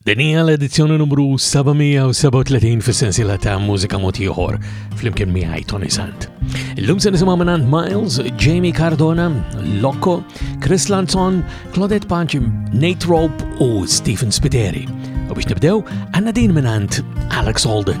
Din hija l-edizzjoni numru 737 fis-sensiela ta' mużika mod ieħor flimkien miegħi Tony Sant. Illum se nisimgħu minn Miles, Jamie Cardona, Loco, Chris Lanzon, Claudette Panchim, Nate Rope u Stephen Spiteri. U biex nibdew, għandna din minn Alex Holden.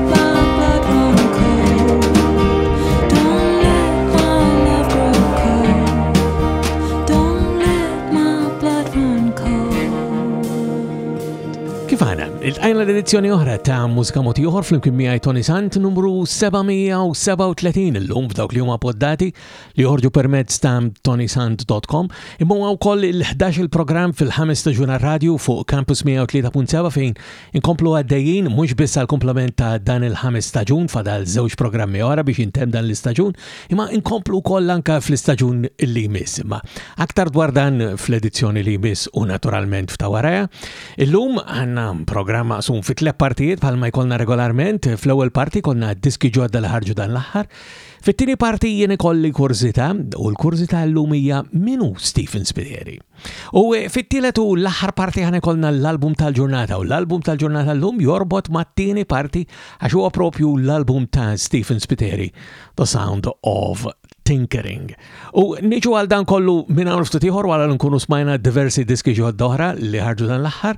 Għajna l-edizzjoni oħra ta' mużika moti oħor fl-imkien miegħi Tony Sant numru 737 illum f'dawk li huma poddati li joħorġu permezz ta' tonysant.com imma huwa wkoll il-11 il-programm fil-ħames staġuna radio fuq Campus 103.7 fejn Inkomplu għaddejjin mhux biss għall-kumplament ta' dan il-ħames staġun fadal żewġ programmi oħra biex jintemm dan l-istaġun, imma inkomplu wkoll anke fl-istaġun li jmiss. Imma aktar dwar dan fl-edizzjoni li jmiss u naturalment f'ta' waraja. Illum għandna programm maqsum fi tliet partijiet bħalma jkollna regolarment. Fl-ewwel parti konna diski ġodda li ħarġu dan l-aħħar. Fit-tieni parti jien ikolli kurżità u l-kurżità llum hija minu Stephen Spiteri. U fit-tielet u l-aħħar parti ħan ikollna l-album tal-ġurnata u l-album tal-ġurnata llum jorbot mat-tieni parti għax huwa propju l-album ta' Stephen Spiteri, The Sound of Tinkering. U niġu għal dan kollu minn hawn ftit ieħor wara li nkunu smajna diversi diski ġodda oħra li ħarġu dan l-aħħar.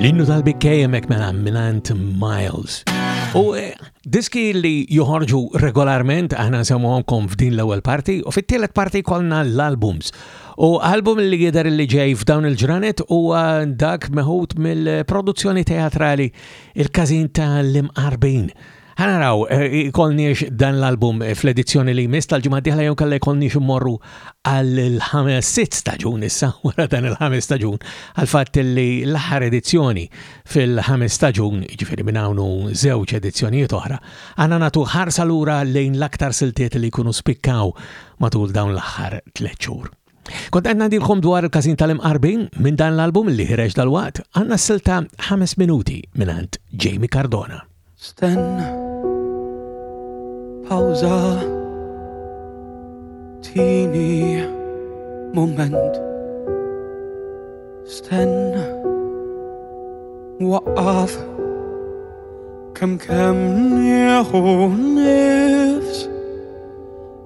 L-innu tal-bikkej emmek mela minant Miles. U eh, diski li joħorġu regolarment aħna nsemmuhomkom f'din l-ewwel parti u fit-tielet parti kolna l-albums. U album li jidher li ġej f'dawn il-ġranet huwa dak meħud mill-produzzjoni teatrali il-każin tal-imqarbin Ħanaraw, jkollniex eh, dan l-album eh, fl-edizzjoni li jmiss tal-ġimgħa diħla jew kellha jkollniex immorru għal-ħames sitt staġun issa wara dan il-ħames staġun għal-fatt li l-aħħar edizzjoni fil-ħames staġun, ġifieri minn hawn żewġ edizzjonijiet oħra, għandna nagħtu ħarsa lura lejn l-aktar siltiet li jkunu spikkaw matul dawn l-aħħar tliet xhur. Kont qed ngħidilkom dwar il-każin tal-imqarbin minn dan l-album li ħireġ dal-waqt, għandna silta ħames minuti mingħand Jamie Cardona. Stenna. Pawża. Tini moment. Stenna. Waqqaf. Kem kem nieħu nifs.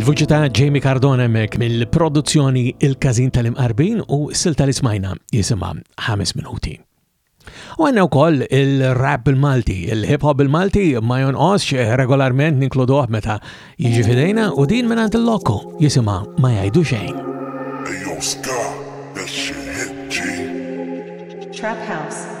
Il-vuċi ta' Jamie Cardone mek mill-produzzjoni Il-Kazin tal-Imqarbin u silta li smajna jisimha 5 minuti. U għanna wkoll il-rap bil-Malti, il-hip-hop bil-Malti ma jonqosx eh, regolarment ninkluduh meta jiġi fidejna u din minn għand il-lokku jisimha ma jgħidu xejn. Trap House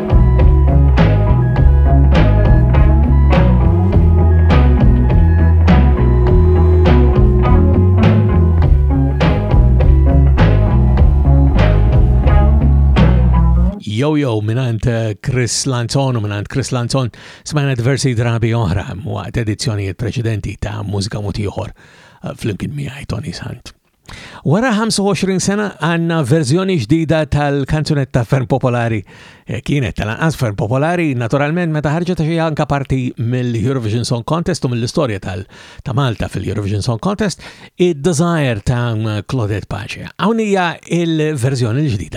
Yo Yo minant eh, Chris Lanzon u minant Chris Lanzon smajna diversi drabi oħra waqt edizzjonijiet preċedenti ta' mużika mutiħor eh, fl-imkien miħaj Tony Sant. Wara 25 sena għanna verżjoni ġdida tal-kanzunetta ferm popolari. Eh, kienet tal-anqas ferm popolari, naturalment meta ħarġet xi anka parti mill-Eurovision Song Contest u mill-istorja ta' Malta fil-Eurovision Song Contest, id-Desire ta' Claudette Pace. Hawn hija il-verżjoni l-ġdida.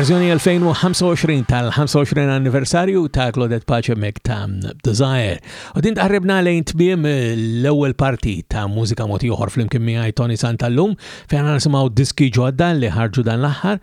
Verżjoni 2025 tal-25 anniversarju ta' Claudette Pace Mek ta' Desire. U din taħrebna lejn tbiem l-ewwel parti ta' mużika moti oħor fl-imkien miegħi Tony Santallum fejn nisimgħu diski ġodda li ħarġu dan l-aħħar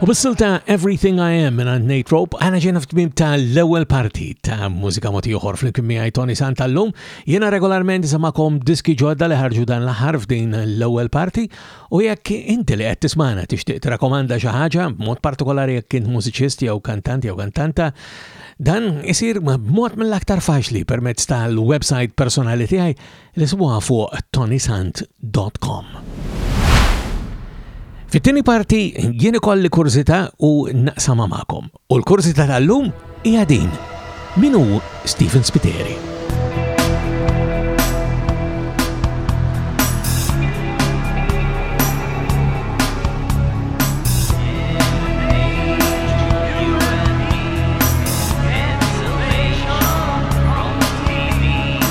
U bis-silta Everything I Am mingħand Nate Rope aħna ġejna f'tmiem tal-ewwel parti ta' mużika mogħti oħor flimkien miegħi Tony Sant tal-lum. Jiena regolarment samakom diski ġodda li ħarġu dan l-aħħar f'din l-ewwel parti u jekk inti li qed tismana tixtieq tirakomanda xi ħaġa b'mod partikolari jekk int mużiċist jew kantant jew kantanta Dan isir b'mod mill-aktar faċli permezz tal-website personali tiegħi li sibuha fuq tonysant.com. Fit-tieni parti jien ikolli kurżità u naqsama magħkom. U l-kurżità tal-lum hija din. Min hu Stephen Spiteri?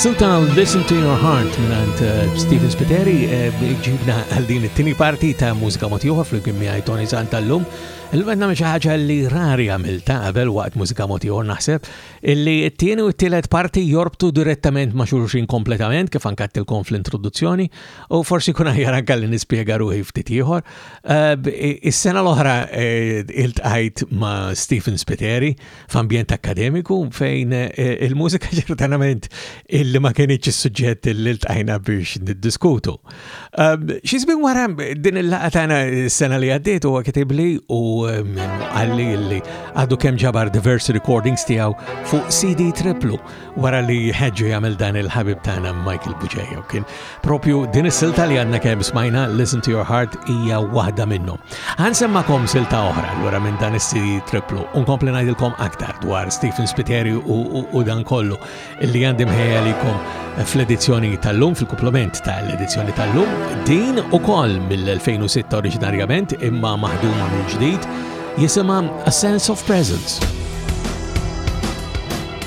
Silta Listen to Your Heart minant eh, Stephen Spiteri eh, ġibna għal din it-tini parti ta' mużika motiħor fl-għimmi għaj Tony Santa l-lum Illum qed nagħmel xi ħaġa li rari għamilt ta' qabel waqt mużika mod ieħor naħseb illi t-tieni u t-tielet parti jorbtu direttament ma' xulxin kompletament kif ankattilkom fl-introduzzjoni u forsi kun aħjar anke li nispjega ruħi ftit ieħor. Eh, is-sena l-oħra eh, iltqajt ma' Stephen Spiteri f'ambjent akkademiku fejn eh, il-mużika ċertanament illi ma kienx is-suġġett li ltqajna biex niddiskutu. Ehm, xi żmien wara din il-laqgħa tagħna s-sena li għaddiet huwa kitibli u ehm, għalli illi għadu kemm ġabar diversi recordings tiegħu fuq CD triplu wara li ħeġġu jagħmel dan il-ħabib tagħna Michael Buġeja. Kien propju din is-silta li għandna kemm smajna Listen to your heart hija waħda minnhom. Ħansemmakom silta oħra lura minn dan is-CD triplu u nkompli ngħidilkom aktar dwar Stephen Spiteri u dan kollu li għandi mħejja likom fl-edizzjoni tal-lum, fil-komplement tal-edizzjoni tal-lum, din u koll mill-2006 oriġinarjament imma maħduma mill-ġdid jisima A Sense of Presence.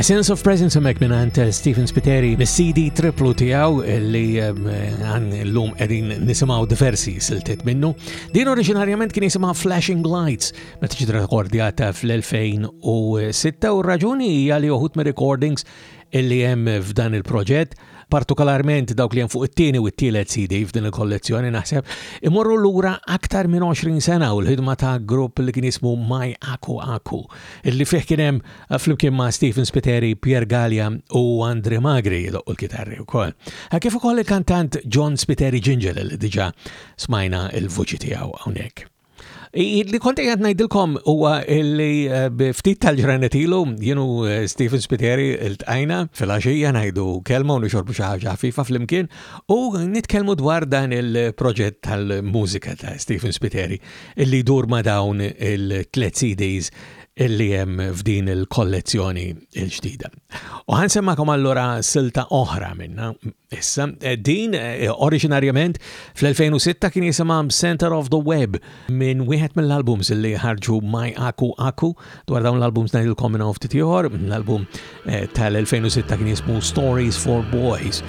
A Sense of Presence hemmhekk mingħand eh, Stephen Spiteri mis-CD triplu tiegħu li ehm, għan l-lum qegħdin nisimgħu diversi siltiet minnu. Din oriġinarjament kien jisimha Flashing Lights meta ġiet rekordjata fl-2006 u raġuni hija li uħut me recordings li hemm f'dan il-proġett, partikolarment dawk li hemm fuq it-tieni u t-tielet CD f'din il-kollezzjoni naħseb, imorru lura aktar minn 20 sena u l-ħidma ta' grupp li kien jismu My Aku Aku, li fih kien hemm flimkien ma' Stephen Spiteri, Pierre Gallia u Andre Magri u l-kitarri wkoll. Kif ukoll il-kantant John Spiteri Ġinġel li diġà smajna l-vuċi tiegħu hawnhekk. Li konti għad najdilkom huwa li eh, ftit tal-ġranet ilu, jienu eh, Stephen Spiteri il-tqajna fil-axija najdu kelma u nixorbu xaħġa ħafifa fl-imkien u nitkelmu dwar dan il-proġett tal-mużika ta' Stephen Spiteri illi dur ma' dawn il-tlet CDs illi jem f'din il-kollezzjoni il-ġdida. U ħansemmakom allura silta oħra minna Issa, eh, din eh, oriġinarjament fl-2006 kien jisimha Center of the Web minn wieħed mill-albums li ħarġu My Aku Aku dwar dawn l-albums ngħidilkom minn ftit ieħor, l-album eh, tal-2006 kien jismu Stories for Boys.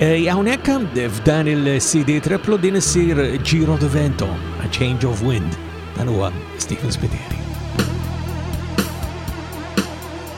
Hawnhekk f'dan il-CD triplu din issir Giro de Vento, A Change of Wind, dan huwa Stephen Spiteri.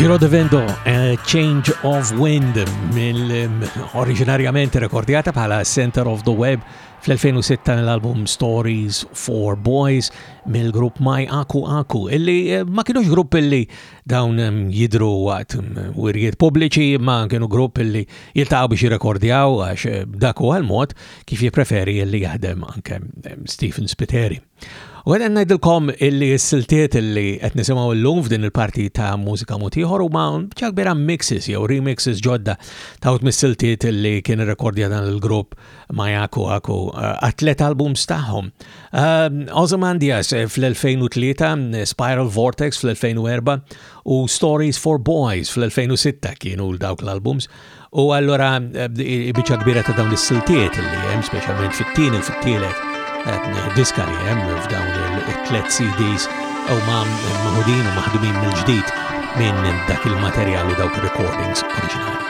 Giro de Vendo, uh, Change of Wind, mill-oriġinarjament um, rekordjata bħala Center of the Web fl-2006 l-album Stories for Boys mill-grupp My Aku Aku, illi uh, ma kienux grupp illi Dawn jidru waqt wirjiet pubbliċi imma kienu grupp li jiltaqgħu biex jirrekordjaw għax eh, dak huwa l-mod kif jippreferi li jaħdem anke eh, Stephen Spiteri. U għedin najdilkom illi s-siltiet illi qed nisimaw l-lum f'din il-parti ta' mużika mutiħor u ma' ċagbera mixes jew remixes ġodda ta' ut mis-siltiet illi kien rekordja dan il-grupp ma' jaku għaku eh, għatlet albums taħħom Ehm, Ozymandias eh, fl-2003, eh, Spiral Vortex fl-2004 u Stories for Boys fl-2006 kienu l-dawk l-albums. U allora eh, biċa kbira ta' dawn is-siltiet li hemm speċjalment fit-tieni u fit-tielet diska li hemm f'dawn il-tlet CDs u ma' maħudin u maħdumin mill-ġdid minn dak il-materjal u dawk il-recordings oriġinali.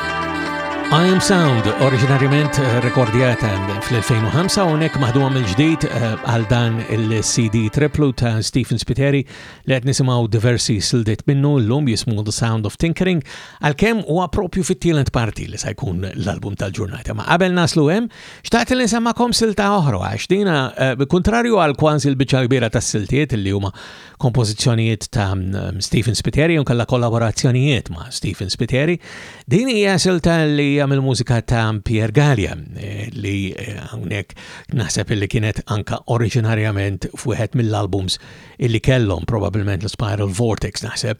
I Am Sound, oriġinarjament eh, rekordjata fl-2005, unek maħdu għam il-ġdijt eh, għal dan il-CD triplu ta' Stephen Spiteri li għed nisimaw diversi sildit minnu l-lum jismu The Sound of Tinkering, għal-kem u għapropju fit-tielet parti li sajkun l-album tal-ġurnata. Ma qabel naslu għem, xtaqt li kom silta oħra, għax dina eh, kontrarju għal kwanzi l-bicċa kbira ta' siltiet li huma kompożizzjonijiet ta' Stephen Spiteri u kalla kollaborazzjonijiet ma' Stephen Spiteri. Din hija silta li jagħmel mużika ta' Pierre Gallia eh, li eh, hawnhekk naħseb li kienet anka oriġinarjament f'wieħed mill-albums illi kellhom probabbilment l-Spiral Vortex naħseb.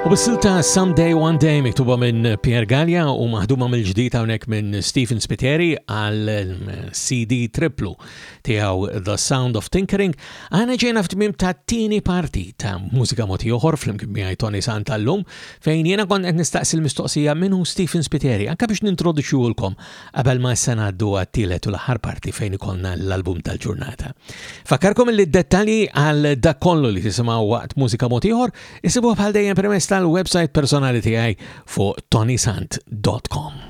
U bis-silta Someday One Day miktuba minn Pierre Gallia u maħduma mill-ġdid hawnhekk minn Stephen Spiteri għal mm, CD triplu tiegħu The Sound of Tinkering, għana ġejna f'tmim ta' tieni parti ta' mużika moti oħor flimkien miegħi Tony Santa llum fejn jiena kont qed nistaqsi l-mistoqsija minnu Stephen Spiteri anke biex nintroduċjulkom qabel ma issa ngħaddu għat-tielet u l-aħħar parti fejn ikollna l-album tal-ġurnata. Fakkarkom li d-dettalji għal dak kollu li tisimgħu waqt mużika moti oħor Isibuha bħal dejjem permezz tal-website personali tiegħi fuq tonysant.com.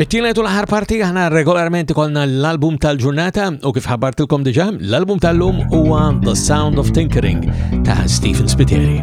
Fit-tielet u l-aħħar parti aħna regolarment ikollna l-album tal-ġurnata u kif ħabbartilkom diġà, l-album tal-lum huwa The Sound of Tinkering ta' Stephen Spiteri.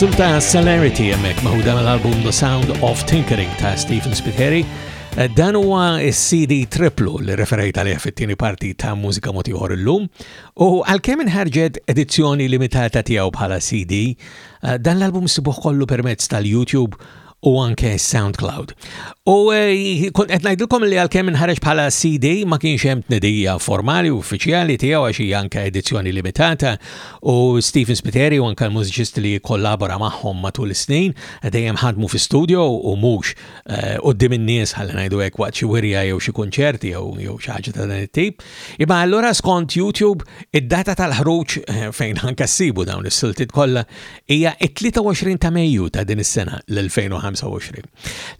Sim ta' Celerity jemmek maħuda mal-album The Sound of Tinkering ta' Stephen Spiteri. Eh, dan huwa CD triplu li referejt għalih fit-tieni parti ta' mużika motiħor illum u għalkemm inħarġet edizzjoni limitata tiegħu bħala CD Dan l-album sibuh kollu permezz tal-YouTube u anke SoundCloud. U eh, kont qed ngħidilkom li għalkemm inħareġ bħala CD ma kienx hemm tnedija formali u uffiċjali tiegħu għax hija anke edizzjoni limitata u Stephen Spiteri u anke l-mużiċisti li kollabora magħhom matul is-snin dejjem ħadmu fi studio u mhux eh, qudiem in-nies ħalli ngħidu hekk waqt xi wirja jew xi kunċerti jew jew xi ħaġa ta' dan it-tip. Imma allura skont YouTube id-data tal-ħruġ eh, fejn anke ssibu dawn is-siltiet kollha hija t-23 ta' Mejju ta' din is-sena l-2025.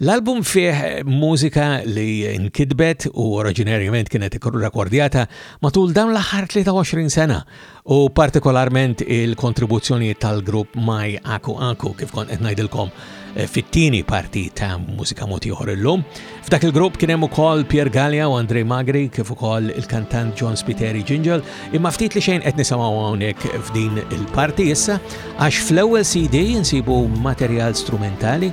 L-album fih eh, mużika li nkitbet u oriġinarjament kienet rekordjata matul dawn l-aħħar 23 sena u partikolarment il-kontribuzzjonijiet tal-grupp My Aku Aku kif kont qed ngħidilkom eh, fit-tieni parti ta' Mużika Moti Oħor illum. F'dak il-grupp kien hemm ukoll Pier Gallia u Andrej Magri kif ukoll il-kantant John Spiteri Ġinġel, imma ftit li xejn qed nisimgħu hawnhekk f'din il-parti issa għax fl-ewwel CD jinsibu materjal strumentali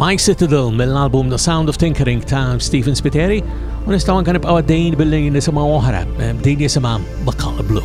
My Citadel mill-album The Sound of Tinkering ta' Stephen Spiteri u nistaw anka nibqaw għaddejn billi nisimaw oħra eh, din jisima Bakal Blue.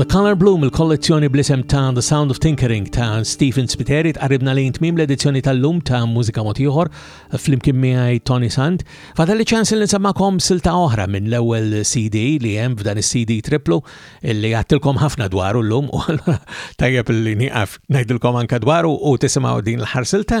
The Color Bloom, il-kollezzjoni bl-isem ta' The Sound of Tinkering ta' Stephen Spiteri tqarribna lejn tmim l-edizzjoni tal-lum ta' Mużika Motiħor fl-imkien miegħi Tony Sant. Fata li ċans li nsemmakom silta oħra minn l-ewwel CD li hemm f'dan is-CD triplu li għattilkom ħafna dwaru llum u tajjeb li nieqaf ngħidilkom anke dwaru u tisimgħu din l-ħarsilta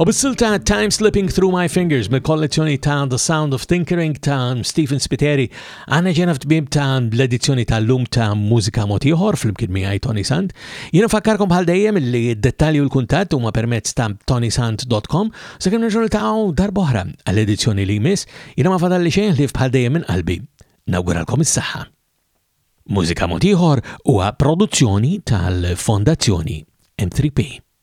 U bis-silta Time Slipping Through My Fingers mill-kollezzjoni ta' The Sound of Tinkering ta' Stephen Spiteri għana ġena f'tbib ta' l-edizzjoni ta' l-lum ta' mużika motiħor fl-imkien miħaj Tony Sand. Jena fakkarkom bħal dejjem li d-dettalji u l-kuntat huma permezz ta' tonysand.com sa' kemm nerġgħu niltaqgħu darboħra għall-edizzjoni li jmiss. Jena ma fadalli xejn li bħal dejjem minn qalbi. Nawguralkom is-saħħa. Mużika Mod Ieħor huwa produzzjoni tal-Fondazzjoni M3P.